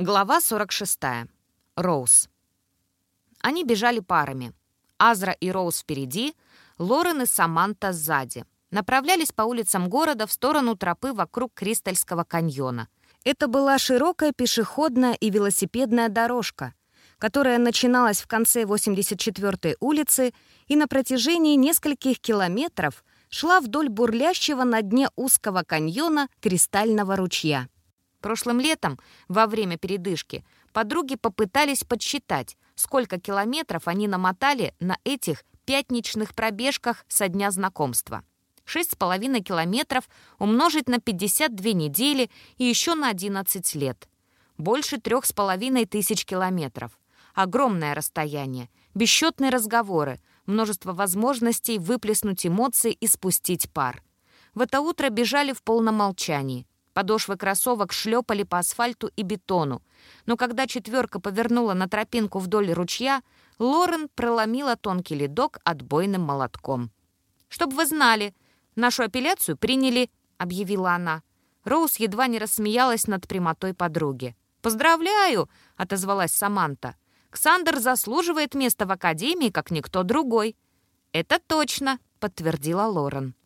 Глава 46. Роуз. Они бежали парами. Азра и Роуз впереди, Лорен и Саманта сзади. Направлялись по улицам города в сторону тропы вокруг Кристальского каньона. Это была широкая пешеходная и велосипедная дорожка, которая начиналась в конце 84-й улицы и на протяжении нескольких километров шла вдоль бурлящего на дне узкого каньона Кристального ручья. Прошлым летом, во время передышки, подруги попытались подсчитать, сколько километров они намотали на этих пятничных пробежках со дня знакомства. Шесть с половиной километров умножить на 52 недели и еще на 11 лет. Больше трех с половиной тысяч километров. Огромное расстояние, бесчетные разговоры, множество возможностей выплеснуть эмоции и спустить пар. В это утро бежали в полном молчании. Подошвы кроссовок шлепали по асфальту и бетону. Но когда четверка повернула на тропинку вдоль ручья, Лорен проломила тонкий ледок отбойным молотком. «Чтоб вы знали, нашу апелляцию приняли», — объявила она. Роуз едва не рассмеялась над прямотой подруги. «Поздравляю!» — отозвалась Саманта. «Ксандр заслуживает места в академии, как никто другой». «Это точно», — подтвердила Лорен.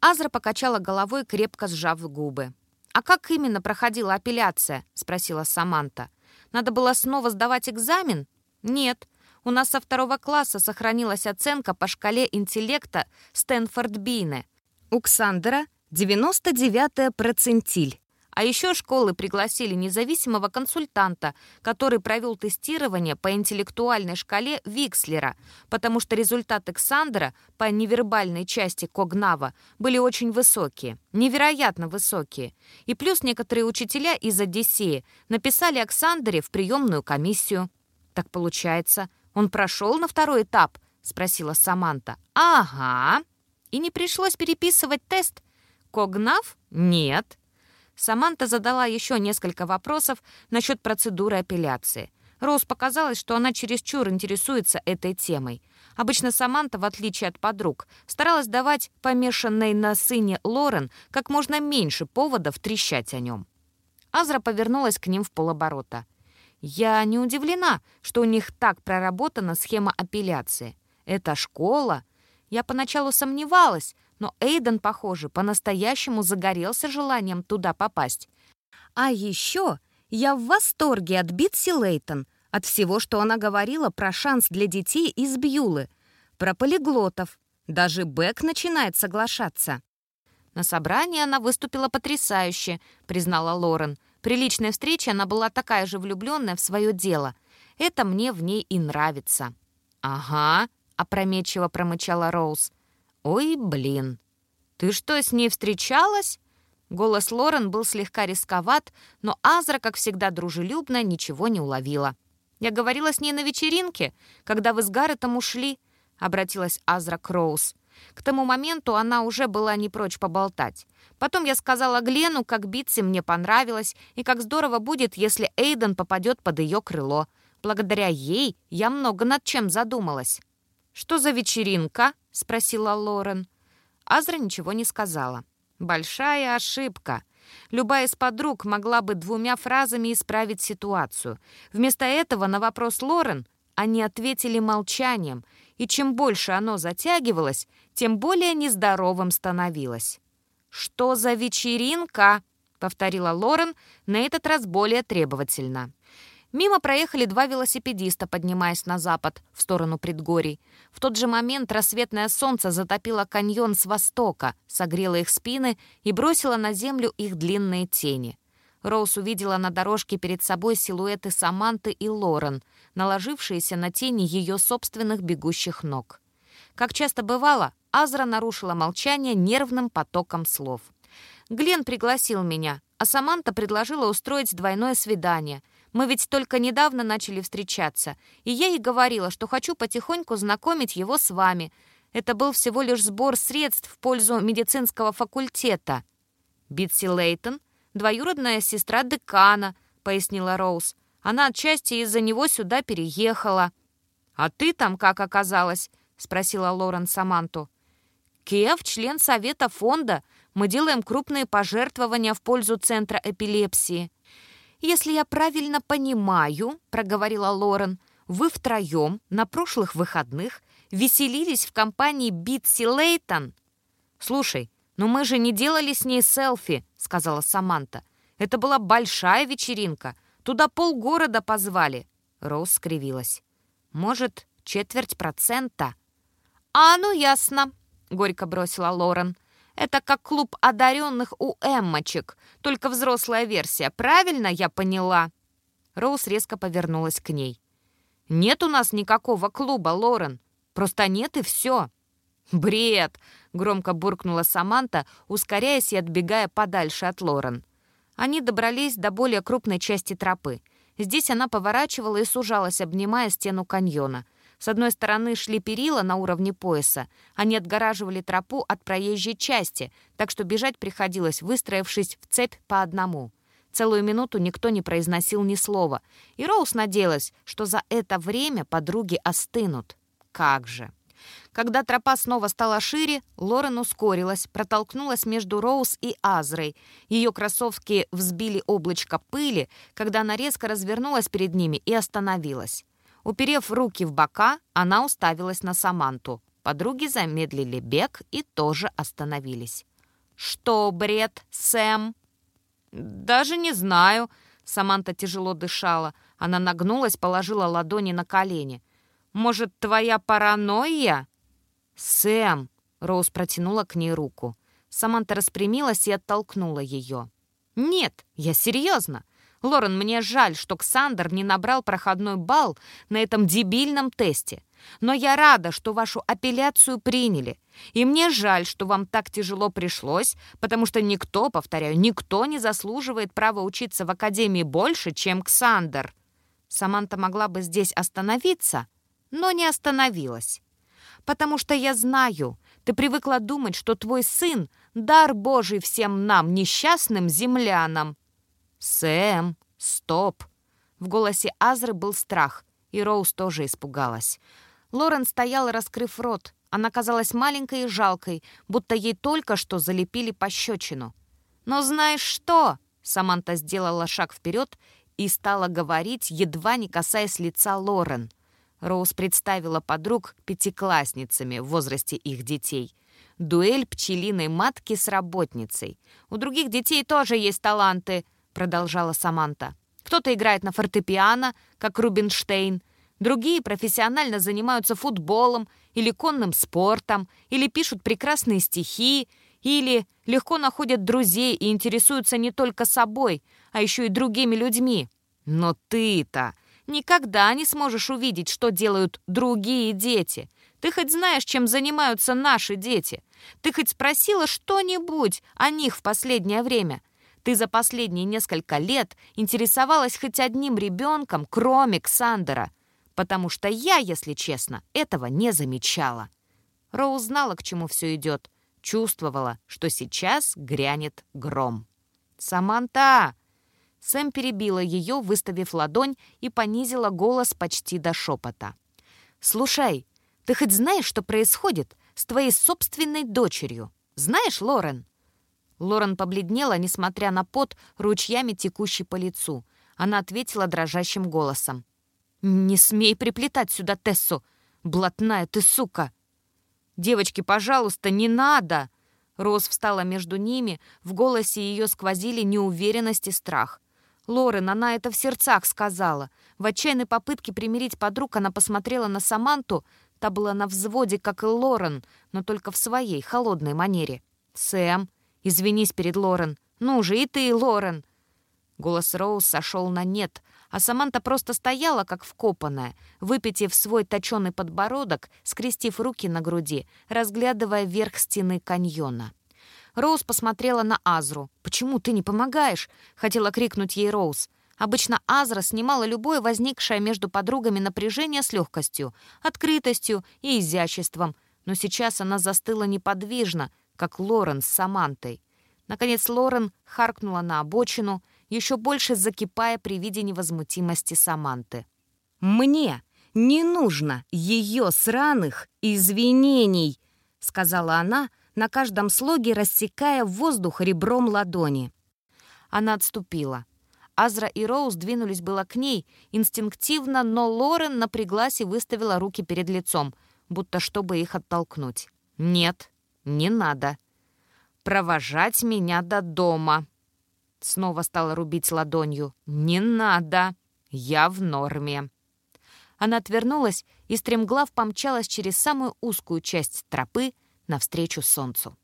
Азра покачала головой, крепко сжав губы. «А как именно проходила апелляция?» — спросила Саманта. «Надо было снова сдавать экзамен?» «Нет. У нас со второго класса сохранилась оценка по шкале интеллекта Стэнфорд Бине. У Ксандера 99-я процентиль. А еще школы пригласили независимого консультанта, который провел тестирование по интеллектуальной шкале Викслера, потому что результаты Ксандера по невербальной части Когнава были очень высокие, невероятно высокие. И плюс некоторые учителя из Одиссеи написали Оксандре в приемную комиссию. «Так получается, он прошел на второй этап?» — спросила Саманта. «Ага. И не пришлось переписывать тест?» «Когнав? Нет. Саманта задала еще несколько вопросов насчет процедуры апелляции. Роуз показалось, что она чересчур интересуется этой темой. Обычно Саманта, в отличие от подруг, старалась давать помешанной на сыне Лорен как можно меньше поводов трещать о нем. Азра повернулась к ним в полоборота. «Я не удивлена, что у них так проработана схема апелляции. Это школа. Я поначалу сомневалась, но Эйден, похоже, по-настоящему загорелся желанием туда попасть. А еще я в восторге от Битси Лейтон, от всего, что она говорила про шанс для детей из Бьюлы, про полиглотов. Даже Бэк начинает соглашаться. На собрании она выступила потрясающе, признала Лорен. При личной встрече она была такая же влюбленная в свое дело. Это мне в ней и нравится. «Ага», — опрометчиво промычала Роуз. «Ой, блин! Ты что, с ней встречалась?» Голос Лорен был слегка рисковат, но Азра, как всегда дружелюбно, ничего не уловила. «Я говорила с ней на вечеринке, когда вы с Гарретом ушли», — обратилась Азра к Роуз. К тому моменту она уже была не прочь поболтать. Потом я сказала Глену, как Битси мне понравилось, и как здорово будет, если Эйден попадет под ее крыло. Благодаря ей я много над чем задумалась. «Что за вечеринка?» — спросила Лорен. Азра ничего не сказала. «Большая ошибка. Любая из подруг могла бы двумя фразами исправить ситуацию. Вместо этого на вопрос Лорен они ответили молчанием, и чем больше оно затягивалось, тем более нездоровым становилось. «Что за вечеринка?» — повторила Лорен, на этот раз более требовательно. Мимо проехали два велосипедиста, поднимаясь на запад, в сторону предгорий. В тот же момент рассветное солнце затопило каньон с востока, согрело их спины и бросило на землю их длинные тени. Роуз увидела на дорожке перед собой силуэты Саманты и Лорен, наложившиеся на тени ее собственных бегущих ног. Как часто бывало, Азра нарушила молчание нервным потоком слов. «Глен пригласил меня, а Саманта предложила устроить двойное свидание — мы ведь только недавно начали встречаться, и я ей говорила, что хочу потихоньку знакомить его с вами. Это был всего лишь сбор средств в пользу медицинского факультета». «Битси Лейтон, двоюродная сестра декана», — пояснила Роуз. «Она отчасти из-за него сюда переехала». «А ты там как оказалась?» — спросила Лорен Саманту. «Кев — член совета фонда. Мы делаем крупные пожертвования в пользу Центра эпилепсии». «Если я правильно понимаю», — проговорила Лорен, «вы втроем на прошлых выходных веселились в компании Битси Лейтон?» «Слушай, но мы же не делали с ней селфи», — сказала Саманта. «Это была большая вечеринка. Туда полгорода позвали». Роуз скривилась. «Может, четверть процента?» «А, ну ясно», — горько бросила Лорен. «Это как клуб одаренных у Эммочек, только взрослая версия. Правильно я поняла?» Роуз резко повернулась к ней. «Нет у нас никакого клуба, Лорен. Просто нет и все». «Бред!» — громко буркнула Саманта, ускоряясь и отбегая подальше от Лорен. Они добрались до более крупной части тропы. Здесь она поворачивала и сужалась, обнимая стену каньона — с одной стороны шли перила на уровне пояса. Они отгораживали тропу от проезжей части, так что бежать приходилось, выстроившись в цепь по одному. Целую минуту никто не произносил ни слова, и Роуз надеялась, что за это время подруги остынут. Как же! Когда тропа снова стала шире, Лорен ускорилась, протолкнулась между Роуз и Азрой. Ее кроссовки взбили облачко пыли, когда она резко развернулась перед ними и остановилась. Уперев руки в бока, она уставилась на Саманту. Подруги замедлили бег и тоже остановились. «Что, бред, Сэм?» «Даже не знаю», — Саманта тяжело дышала. Она нагнулась, положила ладони на колени. «Может, твоя паранойя?» «Сэм!» — Роуз протянула к ней руку. Саманта распрямилась и оттолкнула ее. «Нет, я серьезно. Лорен, мне жаль, что Ксандр не набрал проходной балл на этом дебильном тесте. Но я рада, что вашу апелляцию приняли. И мне жаль, что вам так тяжело пришлось, потому что никто, повторяю, никто не заслуживает права учиться в академии больше, чем Ксандр. Саманта могла бы здесь остановиться, но не остановилась. Потому что я знаю, ты привыкла думать, что твой сын — дар Божий всем нам, несчастным землянам. «Сэм, стоп!» В голосе Азры был страх, и Роуз тоже испугалась. Лорен стояла, раскрыв рот. Она казалась маленькой и жалкой, будто ей только что залепили пощечину. «Но знаешь что?» Саманта сделала шаг вперед и стала говорить, едва не касаясь лица Лорен. Роуз представила подруг пятиклассницами в возрасте их детей. Дуэль пчелиной матки с работницей. У других детей тоже есть таланты — продолжала Саманта. «Кто-то играет на фортепиано, как Рубинштейн, другие профессионально занимаются футболом или конным спортом, или пишут прекрасные стихи, или легко находят друзей и интересуются не только собой, а еще и другими людьми. Но ты-то никогда не сможешь увидеть, что делают другие дети. Ты хоть знаешь, чем занимаются наши дети? Ты хоть спросила что-нибудь о них в последнее время? Ты за последние несколько лет интересовалась хоть одним ребенком, кроме Ксандера, потому что я, если честно, этого не замечала. Роуз знала, к чему все идет, чувствовала, что сейчас грянет гром. «Саманта!» Сэм перебила ее, выставив ладонь, и понизила голос почти до шепота. «Слушай, ты хоть знаешь, что происходит с твоей собственной дочерью? Знаешь, Лорен?» Лорен побледнела, несмотря на пот, ручьями текущий по лицу. Она ответила дрожащим голосом. «Не смей приплетать сюда Тессу! Блатная ты сука!» «Девочки, пожалуйста, не надо!» Роз встала между ними, в голосе ее сквозили неуверенность и страх. Лорен, она это в сердцах сказала. В отчаянной попытке примирить подруг она посмотрела на Саманту, та была на взводе, как и Лорен, но только в своей холодной манере. «Сэм, Извинись перед Лорен. Ну же, и ты, Лорен!» Голос Роуз сошел на нет, а Саманта просто стояла, как вкопанная, выпитив свой точеный подбородок, скрестив руки на груди, разглядывая верх стены каньона. Роуз посмотрела на Азру. «Почему ты не помогаешь?» — хотела крикнуть ей Роуз. Обычно Азра снимала любое возникшее между подругами напряжение с легкостью, открытостью и изяществом, но сейчас она застыла неподвижно, как Лорен с Самантой. Наконец Лорен харкнула на обочину, еще больше закипая при виде невозмутимости Саманты. «Мне не нужно ее сраных извинений!» — сказала она, на каждом слоге рассекая воздух ребром ладони. Она отступила. Азра и Роуз двинулись было к ней, инстинктивно, но Лорен напряглась и выставила руки перед лицом, будто чтобы их оттолкнуть. «Нет, не надо. Провожать меня до дома». Снова стала рубить ладонью. «Не надо. Я в норме». Она отвернулась и стремглав помчалась через самую узкую часть тропы навстречу солнцу.